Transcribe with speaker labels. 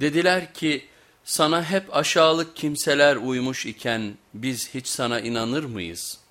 Speaker 1: Dediler ki sana hep aşağılık kimseler uymuş iken biz hiç sana inanır mıyız?''